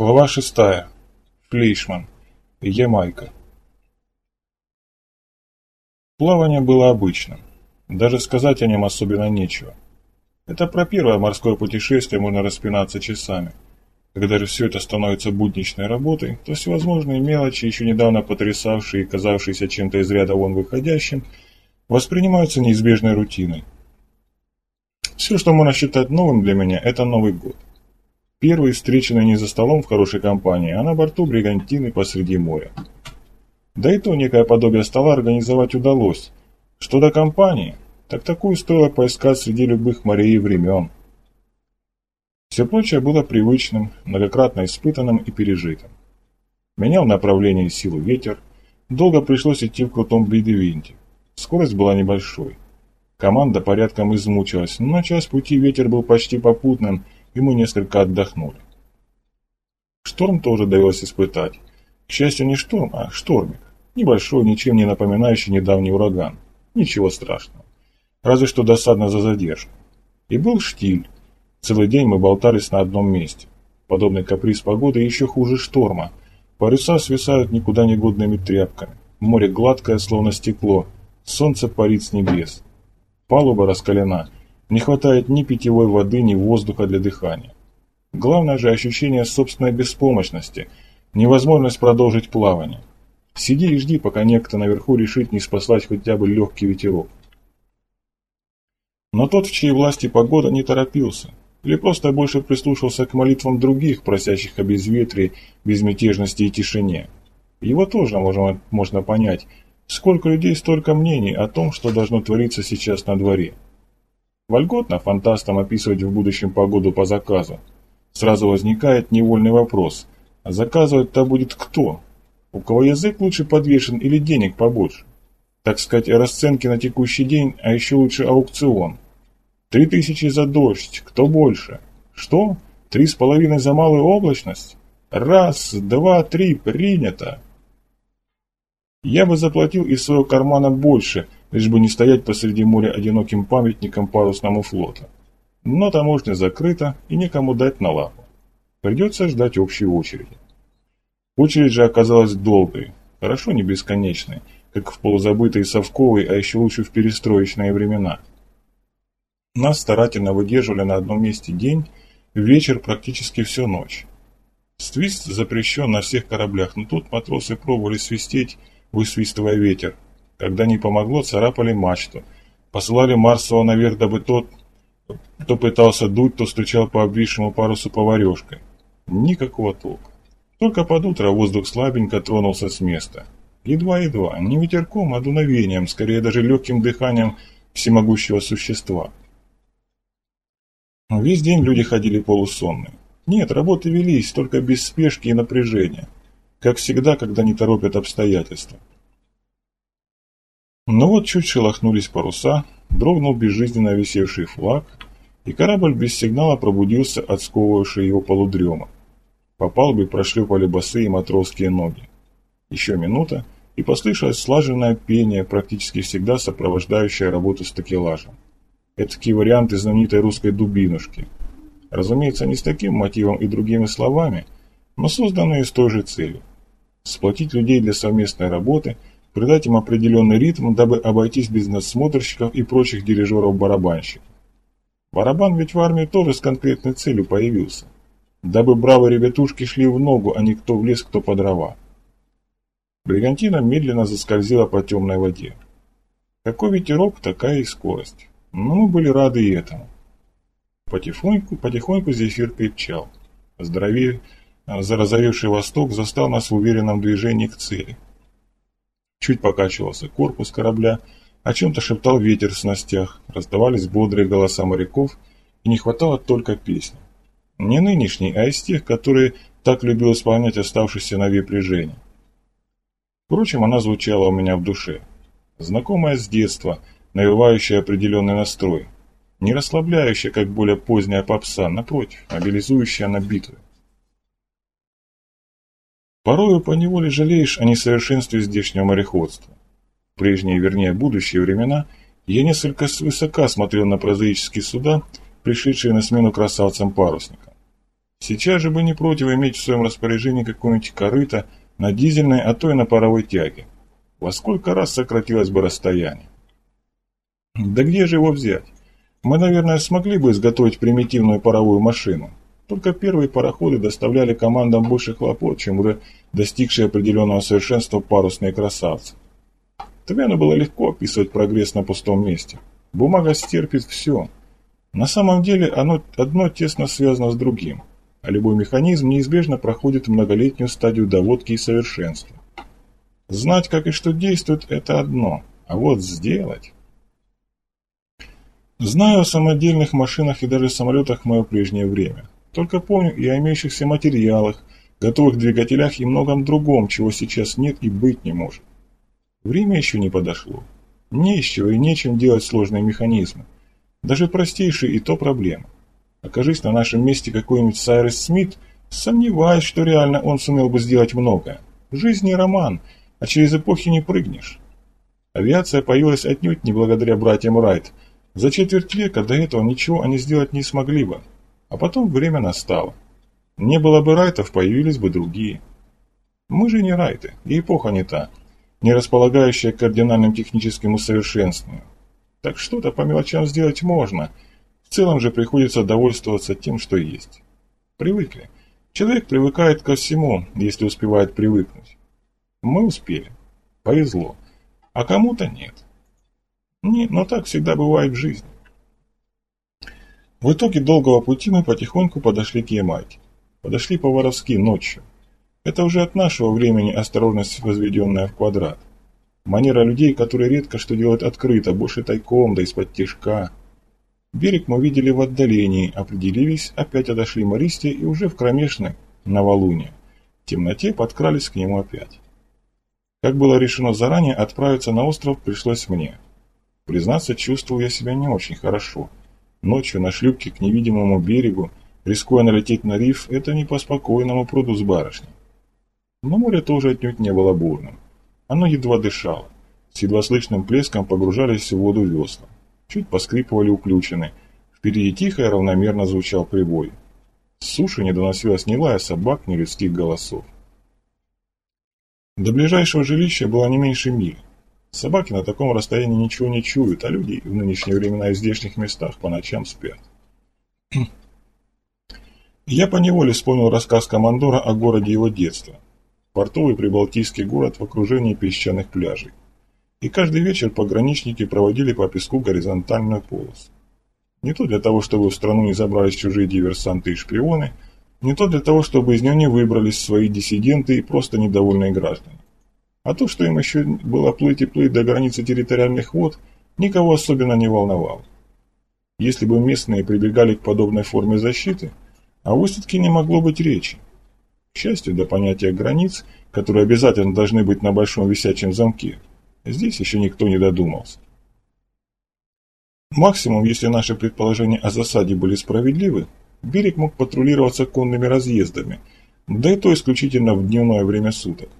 Глава шестая. Флейшман. Ямайка. Плавание было обычным. Даже сказать о нем особенно нечего. Это про первое морское путешествие можно распинаться часами. Когда же все это становится будничной работой, то всевозможные мелочи, еще недавно потрясавшие и казавшиеся чем-то из ряда вон выходящим, воспринимаются неизбежной рутиной. Все, что можно считать новым для меня, это Новый год. Первый встреченный не за столом в хорошей компании, а на борту бригантины посреди моря. Да и то некое подобие стола организовать удалось. Что до компании, так такую стоило поискать среди любых морей и времен. Все прочее было привычным, многократно испытанным и пережитым. Менял направление и силу ветер, долго пришлось идти в крутом бредевинте. Скорость была небольшой. Команда порядком измучилась, но час пути ветер был почти попутным – и мы несколько отдохнули. Шторм тоже довелось испытать. К счастью, не шторм, а штормик. Небольшой, ничем не напоминающий недавний ураган. Ничего страшного. Разве что досадно за задержку. И был штиль. Целый день мы болтались на одном месте. Подобный каприз погоды еще хуже шторма. Паруса свисают никуда не годными тряпками. Море гладкое, словно стекло. Солнце парит с небес. Палуба раскалена. Не хватает ни питьевой воды, ни воздуха для дыхания. Главное же ощущение собственной беспомощности, невозможность продолжить плавание. Сиди и жди, пока некто наверху решит не спасать хотя бы легкий ветерок. Но тот, в чьей власти погода, не торопился, или просто больше прислушался к молитвам других, просящих о безветрии, безмятежности и тишине. Его тоже можно, можно понять. Сколько людей, столько мнений о том, что должно твориться сейчас на дворе. Вольготно фантастам описывать в будущем погоду по заказу. Сразу возникает невольный вопрос. А заказывать-то будет кто? У кого язык лучше подвешен или денег побольше? Так сказать, расценки на текущий день, а еще лучше аукцион. Три тысячи за дождь, кто больше? Что? Три с половиной за малую облачность? Раз, два, три, принято. Я бы заплатил из своего кармана больше – лишь бы не стоять посреди моря одиноким памятником парусному флота. Но таможня закрыта и некому дать на лапу. Придется ждать общей очереди. Очередь же оказалась долгой, хорошо не бесконечной, как в полузабытой совковой, а еще лучше в перестроечные времена. Нас старательно выдерживали на одном месте день, вечер практически всю ночь. Свист запрещен на всех кораблях, но тут матросы пробовали свистеть, высвистывая ветер, когда не помогло, царапали мачту. Посылали Марсова наверх, дабы тот, кто пытался дуть, то стучал по обвисшему парусу поварешкой. Никакого толка. Только под утро воздух слабенько тронулся с места. Едва-едва, не ветерком, а дуновением, скорее даже легким дыханием всемогущего существа. Весь день люди ходили полусонные. Нет, работы велись, только без спешки и напряжения. Как всегда, когда не торопят обстоятельства. Но вот чуть шелохнулись паруса, дрогнул безжизненно висевший флаг, и корабль без сигнала пробудился от сковывавшей его полудрема. По палубе прошлепали босые матросские ноги. Еще минута, и послышалось слаженное пение, практически всегда сопровождающее работу с такелажем. Эдакий вариант знаменитой русской дубинушки. Разумеется, не с таким мотивом и другими словами, но созданные с той же целью. Сплотить людей для совместной работы – придать им определенный ритм, дабы обойтись без надсмотрщиков и прочих дирижеров-барабанщиков. Барабан ведь в армии тоже с конкретной целью появился, дабы бравые ребятушки шли в ногу, а не кто в лес, кто по дрова. Бригантина медленно заскользила по темной воде. Какой ветерок, такая и скорость. Но мы были рады и этому. Потихоньку, потихоньку зефир крепчал. Здоровее, зарозовевший восток застал нас в уверенном движении к цели – Чуть покачивался корпус корабля, о чем-то шептал ветер в снастях, раздавались бодрые голоса моряков, и не хватало только песни. Не нынешней, а из тех, которые так любил исполнять оставшийся на Женя. Впрочем, она звучала у меня в душе. Знакомая с детства, навевающая определенный настрой. Не расслабляющая, как более поздняя попса, напротив, мобилизующая на битвы. Порою поневоле жалеешь о несовершенстве здешнего мореходства. В прежние, вернее, будущие времена я несколько свысока смотрел на прозаические суда, пришедшие на смену красавцам-парусникам. Сейчас же бы не против иметь в своем распоряжении какое-нибудь корыто на дизельной, а то и на паровой тяге. Во сколько раз сократилось бы расстояние? Да где же его взять? Мы, наверное, смогли бы изготовить примитивную паровую машину. Только первые пароходы доставляли командам больше хлопот, чем уже достигшие определенного совершенства парусные красавцы. Твену было легко описывать прогресс на пустом месте. Бумага стерпит все. На самом деле оно одно тесно связано с другим, а любой механизм неизбежно проходит многолетнюю стадию доводки и совершенства. Знать, как и что действует, это одно, а вот сделать... Знаю о самодельных машинах и даже самолетах в мое прежнее время. Только помню и о имеющихся материалах, готовых двигателях и многом другом, чего сейчас нет и быть не может. Время еще не подошло. Не из чего и нечем делать сложные механизмы. Даже простейшие и то проблема. Окажись на нашем месте какой-нибудь Сайрес Смит, сомневаюсь, что реально он сумел бы сделать многое. Жизнь не роман, а через эпохи не прыгнешь. Авиация появилась отнюдь не благодаря братьям Райт. За четверть века до этого ничего они сделать не смогли бы. А потом время настало. Не было бы Райтов, появились бы другие. Мы же не Райты, и эпоха не та не располагающая кардинальным техническим усовершенствованию. Так что-то по мелочам сделать можно. В целом же приходится довольствоваться тем, что есть. Привыкли. Человек привыкает ко всему, если успевает привыкнуть. Мы успели. Повезло. А кому-то нет. Не, но так всегда бывает в жизни. В итоге долгого пути мы потихоньку подошли к Ямайке. Подошли по-воровски ночью. Это уже от нашего времени осторожность, возведенная в квадрат. Манера людей, которые редко что делают открыто, больше тайком, да из-под тишка. Берег мы видели в отдалении, определились, опять отошли Мористе и уже в кромешной, новолуние. В темноте подкрались к нему опять. Как было решено заранее, отправиться на остров пришлось мне. Признаться, чувствовал я себя не очень хорошо. Ночью на шлюпке к невидимому берегу, рискуя налететь на риф, это не по спокойному пруду с барышней. Но море тоже отнюдь не было бурным. Оно едва дышало. С едва слышным плеском погружались в воду весла. Чуть поскрипывали уключены. Впереди тихо и равномерно звучал прибой. С суши не доносилось ни лая собак, ни людских голосов. До ближайшего жилища было не меньше мили. Собаки на таком расстоянии ничего не чуют, а люди в нынешние времена в здешних местах по ночам спят. Я поневоле вспомнил рассказ командора о городе его детства – портовый прибалтийский город в окружении песчаных пляжей. И каждый вечер пограничники проводили по песку горизонтальную полосу. Не то для того, чтобы в страну не забрались чужие диверсанты и шпионы, не то для того, чтобы из нее не выбрались свои диссиденты и просто недовольные граждане. А то, что им еще было плыть и плыть до границы территориальных вод, никого особенно не волновало. Если бы местные прибегали к подобной форме защиты, о высадке не могло быть речи. К счастью, до понятия границ, которые обязательно должны быть на большом висячем замке, здесь еще никто не додумался. Максимум, если наши предположения о засаде были справедливы, берег мог патрулироваться конными разъездами, да и то исключительно в дневное время суток.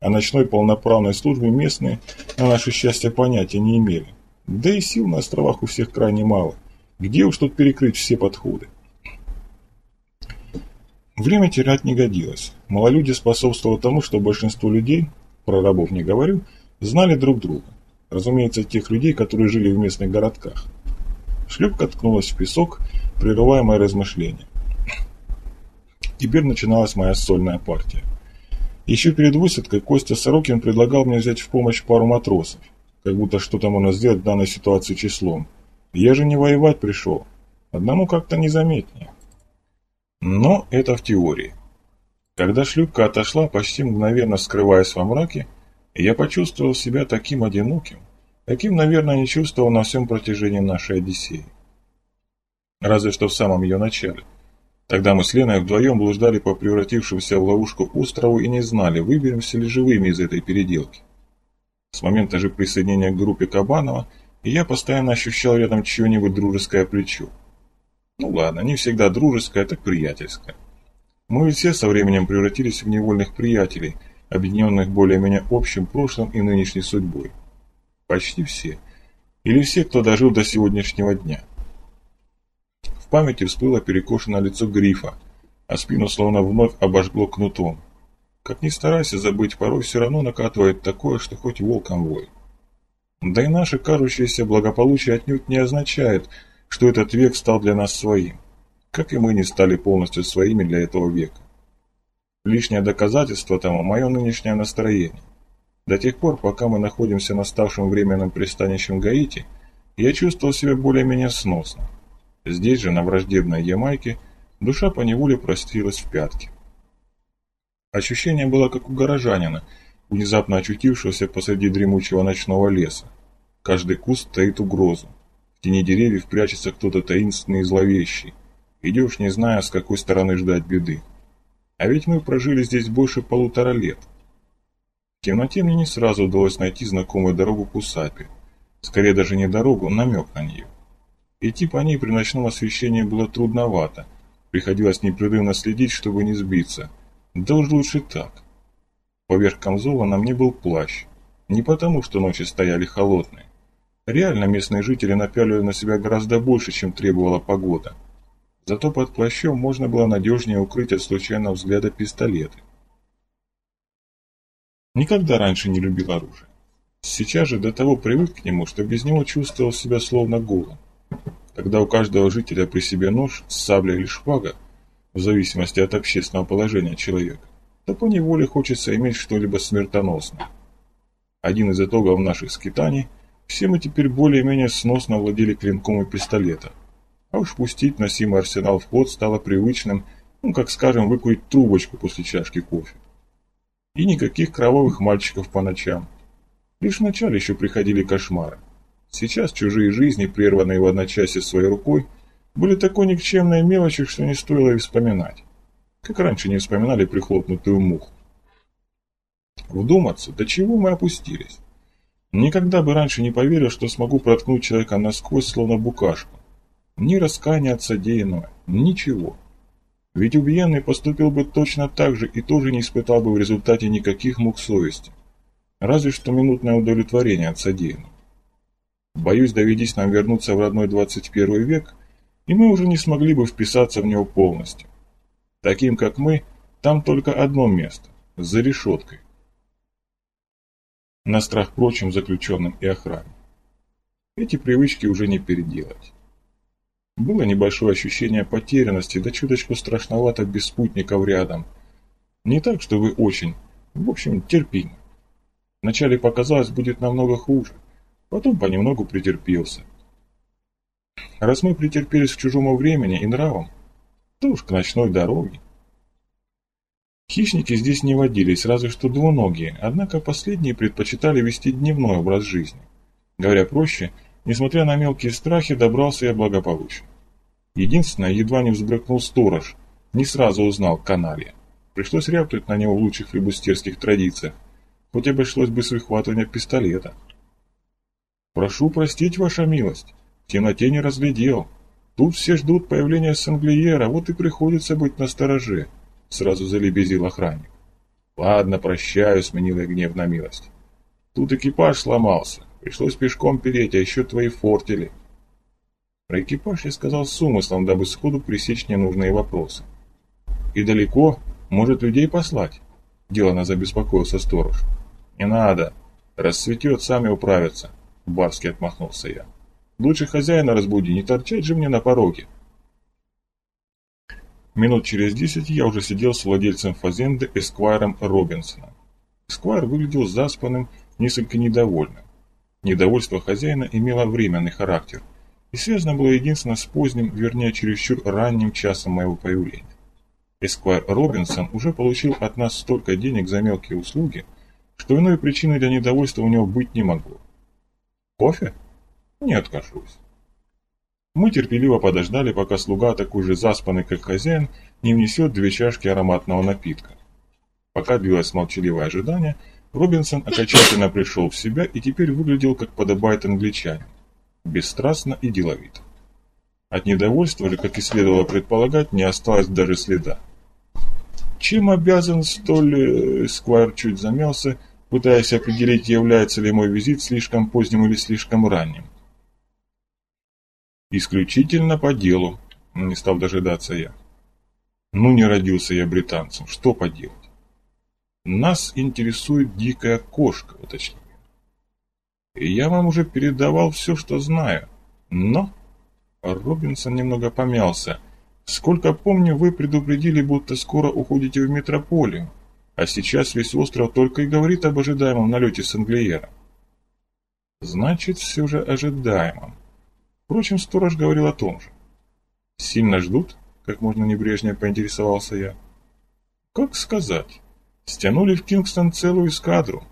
О ночной полноправной службе местные, на наше счастье, понятия не имели. Да и сил на островах у всех крайне мало. Где уж тут перекрыть все подходы? Время терять не годилось. Малолюдие способствовало тому, что большинство людей, про рабов не говорю, знали друг друга. Разумеется, тех людей, которые жили в местных городках. Шлюпка ткнулась в песок, прерывая мои размышления. Теперь начиналась моя сольная партия. Еще перед высадкой Костя Сорокин предлагал мне взять в помощь пару матросов, как будто что-то можно сделать в данной ситуации числом. Я же не воевать пришел. Одному как-то незаметнее. Но это в теории. Когда шлюпка отошла, почти мгновенно скрываясь во мраке, я почувствовал себя таким одиноким, каким, наверное, не чувствовал на всем протяжении нашей Одиссеи. Разве что в самом ее начале. Тогда мы с Леной вдвоем блуждали по превратившемуся в ловушку острову и не знали, выберемся ли живыми из этой переделки. С момента же присоединения к группе Кабанова я постоянно ощущал рядом чье-нибудь дружеское плечо. Ну ладно, не всегда дружеская, так приятельская. Мы ведь все со временем превратились в невольных приятелей, объединенных более-менее общим прошлым и нынешней судьбой. Почти все. Или все, кто дожил до сегодняшнего дня. В памяти всплыло перекошенное лицо Грифа, а спину словно вновь обожгло кнутом. Как ни старайся забыть, порой все равно накатывает такое, что хоть волком вой. Да и наше кажущееся благополучие отнюдь не означает, что этот век стал для нас своим, как и мы не стали полностью своими для этого века. Лишнее доказательство тому – мое нынешнее настроение. До тех пор, пока мы находимся на ставшем временном пристанищем Гаити, я чувствовал себя более-менее сносно. Здесь же, на враждебной Ямайке, душа поневоле простилась в пятки. Ощущение было как у горожанина, внезапно очутившегося посреди дремучего ночного леса. Каждый куст таит угрозу. В тени деревьев прячется кто-то таинственный и зловещий. Идешь, не зная, с какой стороны ждать беды. А ведь мы прожили здесь больше полутора лет. В темноте мне не сразу удалось найти знакомую дорогу к усапе. Скорее даже не дорогу, намек на нее. Идти по ней при ночном освещении было трудновато. Приходилось непрерывно следить, чтобы не сбиться. Да уж лучше так. Поверх камзола на мне был плащ. Не потому, что ночи стояли холодные. Реально местные жители напяливали на себя гораздо больше, чем требовала погода. Зато под плащом можно было надежнее укрыть от случайного взгляда пистолеты. Никогда раньше не любил оружие. Сейчас же до того привык к нему, что без него чувствовал себя словно голым. Когда у каждого жителя при себе нож, сабля или шпага, в зависимости от общественного положения человека, то по неволе хочется иметь что-либо смертоносное. Один из итогов наших скитаний – все мы теперь более-менее сносно владели клинком и пистолетом. А уж пустить носимый арсенал в ход стало привычным, ну, как скажем, выкурить трубочку после чашки кофе. И никаких кровавых мальчиков по ночам. Лишь вначале еще приходили кошмары. Сейчас чужие жизни, прерванные в одночасье своей рукой, были такой никчемной мелочи, что не стоило и вспоминать. Как раньше не вспоминали прихлопнутую муху. Вдуматься, до чего мы опустились. Никогда бы раньше не поверил, что смогу проткнуть человека насквозь, словно букашку. Ни раскаяния от содеянного, ничего. Ведь убиенный поступил бы точно так же и тоже не испытал бы в результате никаких мук совести. Разве что минутное удовлетворение от содеянного. Боюсь, доведись нам вернуться в родной 21 век, и мы уже не смогли бы вписаться в него полностью. Таким, как мы, там только одно место – за решеткой. На страх прочим заключенным и охране. Эти привычки уже не переделать. Было небольшое ощущение потерянности, да чуточку страшновато без спутников рядом. Не так, чтобы очень, в общем, терпимо. Вначале показалось, будет намного хуже, потом понемногу претерпелся. Раз мы претерпелись к чужому времени и нравам, то уж к ночной дороге. Хищники здесь не водились, разве что двуногие, однако последние предпочитали вести дневной образ жизни. Говоря проще – Несмотря на мелкие страхи, добрался я благополучно. Единственное, едва не взбрыкнул сторож, не сразу узнал каналья. Пришлось рявкнуть на него в лучших флебустерских традициях, хоть обошлось с выхватывания пистолета. «Прошу простить, ваша милость, в темноте не разглядел. Тут все ждут появления Санглиера, вот и приходится быть настороже», — сразу залебезил охранник. «Ладно, прощаю», — сменил я гнев на милость. «Тут экипаж сломался. Пришлось пешком переть, а еще твои фортили. Про экипаж я сказал с умыслом, дабы сходу пресечь ненужные вопросы. И далеко, может людей послать? Делано забеспокоился сторож. Не надо. Расцветет, сами управятся. Барски отмахнулся я. Лучше хозяина разбуди, не торчать же мне на пороге. Минут через десять я уже сидел с владельцем фазенды Эсквайром Робинсоном. Эсквайр выглядел заспанным, несколько недовольным. Недовольство хозяина имело временный характер и связано было единственно с поздним, вернее чересчур ранним часом моего появления. Эсквайр Робинсон уже получил от нас столько денег за мелкие услуги, что иной причины для недовольства у него быть не могло. Кофе? Не откажусь. Мы терпеливо подождали, пока слуга, такой же заспанный, как хозяин, не внесет две чашки ароматного напитка. Пока длилось молчаливое ожидание – Робинсон окончательно пришел в себя и теперь выглядел, как подобает англичанин, бесстрастно и деловито. От недовольства же, как и следовало предполагать, не осталось даже следа. Чем обязан столь... Э, Сквайр чуть замялся, пытаясь определить, является ли мой визит слишком поздним или слишком ранним. «Исключительно по делу», — не стал дожидаться я. Ну не родился я британцем, что поделать? Нас интересует дикая кошка, уточнил И я вам уже передавал все, что знаю. Но... Робинсон немного помялся. Сколько помню, вы предупредили, будто скоро уходите в метрополию. А сейчас весь остров только и говорит об ожидаемом налете Сенглиера. Значит, все же ожидаемом. Впрочем, сторож говорил о том же. Сильно ждут? Как можно небрежнее поинтересовался я. Как сказать? Стянули в Кингстон целую эскадру.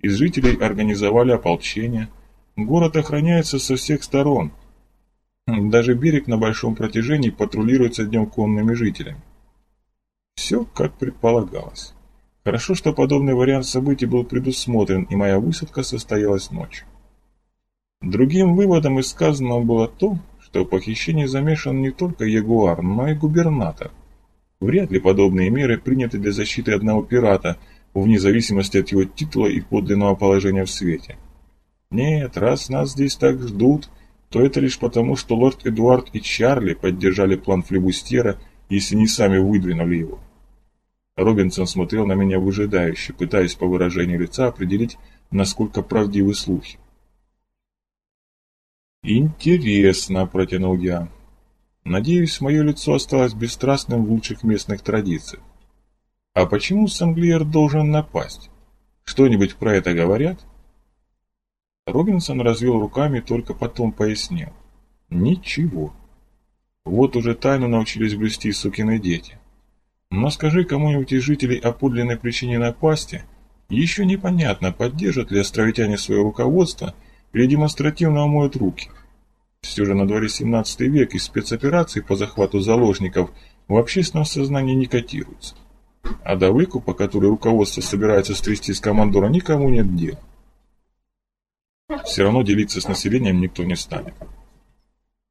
Из жителей организовали ополчение. Город охраняется со всех сторон. Даже берег на большом протяжении патрулируется днем конными жителями. Все как предполагалось. Хорошо, что подобный вариант событий был предусмотрен, и моя высадка состоялась ночью. Другим выводом из сказанного было то, что в похищении замешан не только Ягуар, но и губернатор. Вряд ли подобные меры приняты для защиты одного пирата, вне зависимости от его титула и подлинного положения в свете. Нет, раз нас здесь так ждут, то это лишь потому, что лорд Эдуард и Чарли поддержали план флебустьера, если не сами выдвинули его. Робинсон смотрел на меня выжидающе, пытаясь по выражению лица определить, насколько правдивы слухи. «Интересно», — протянул я. «Надеюсь, мое лицо осталось бесстрастным в лучших местных традициях. А почему Санглиер должен напасть? Что-нибудь про это говорят?» Робинсон развел руками, только потом пояснил. «Ничего. Вот уже тайну научились блюсти сукины дети. Но скажи кому-нибудь из жителей о подлинной причине напасти, еще непонятно, поддержат ли островитяне свое руководство или демонстративно умоют руки. Все же на дворе 17 век и спецоперации по захвату заложников в общественном сознании не котируются. А до выкупа, который руководство собирается стрясти с командора, никому нет дела. Все равно делиться с населением никто не станет.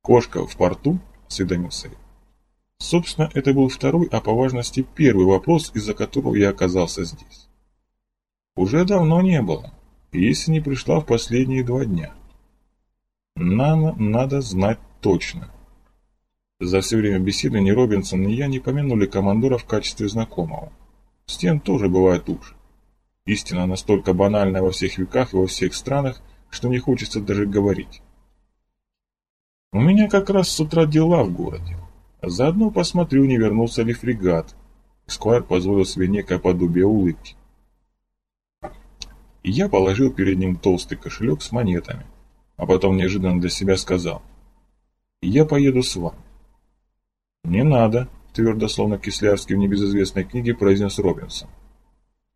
«Кошка в порту?» – осведомился я. Собственно, это был второй, а по важности первый вопрос, из-за которого я оказался здесь. Уже давно не было, если не пришла в последние два дня. Нам надо знать точно. За все время беседы ни Робинсон, ни я не помянули командора в качестве знакомого. Стен тоже бывает лучше. Истина настолько банальная во всех веках и во всех странах, что не хочется даже говорить. У меня как раз с утра дела в городе. Заодно посмотрю, не вернулся ли фрегат. Сквайр позволил себе некое подобие улыбки. я положил перед ним толстый кошелек с монетами, а потом неожиданно для себя сказал. «Я поеду с вами». «Не надо», – твердо, словно Кислярский в небезызвестной книге произнес Робинсон.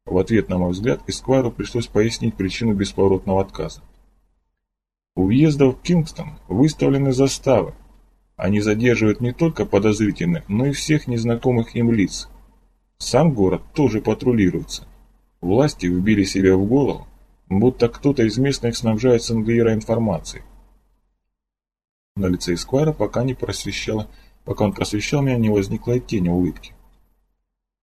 В ответ на мой взгляд Эсквайру пришлось пояснить причину бесповоротного отказа. У въезда в Кингстон выставлены заставы, они задерживают не только подозрительных, но и всех незнакомых им лиц. Сам город тоже патрулируется. Власти вбили себе в голову, будто кто-то из местных снабжает Сангуира информацией. На лице Эсквайра пока не просвещало, пока он просвещал меня, не возникла и тени улыбки.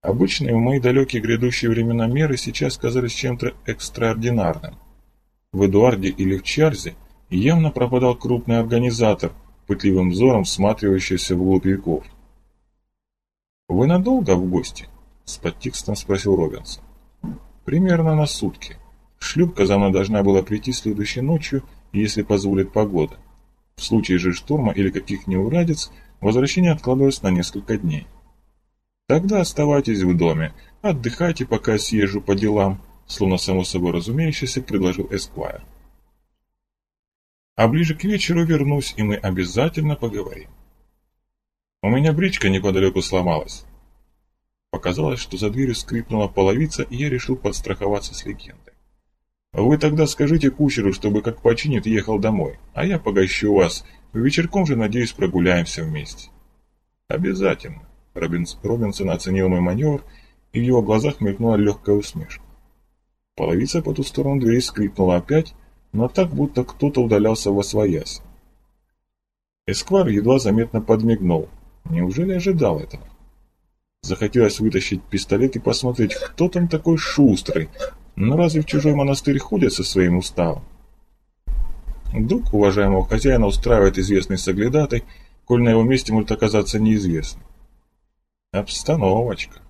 Обычные в мои далекие грядущие времена меры сейчас казались чем-то экстраординарным. В Эдуарде или в Чарзе явно пропадал крупный организатор – пытливым взором всматривающийся в глубь веков. «Вы надолго в гости?» – с подтекстом спросил Робинсон. «Примерно на сутки. Шлюпка за мной должна была прийти следующей ночью, если позволит погода. В случае же шторма или каких неурадиц, возвращение откладывалось на несколько дней. Тогда оставайтесь в доме, отдыхайте, пока съезжу по делам», словно само собой разумеющееся, предложил Эсквайр. А ближе к вечеру вернусь, и мы обязательно поговорим. У меня бричка неподалеку сломалась. Показалось, что за дверью скрипнула половица, и я решил подстраховаться с легендой. Вы тогда скажите кучеру, чтобы как починит ехал домой, а я погощу вас. Вечерком же, надеюсь, прогуляемся вместе. Обязательно. Робинс, Робинсон оценил мой маневр, и в его глазах мелькнула легкая усмешка. Половица по ту сторону двери скрипнула опять, но так, будто кто-то удалялся во своясь. Эсквар едва заметно подмигнул. Неужели ожидал этого? Захотелось вытащить пистолет и посмотреть, кто там такой шустрый. Но разве в чужой монастырь ходят со своим уставом? Вдруг уважаемого хозяина устраивает известный соглядатай, коль на его месте может оказаться неизвестный. Обстановочка.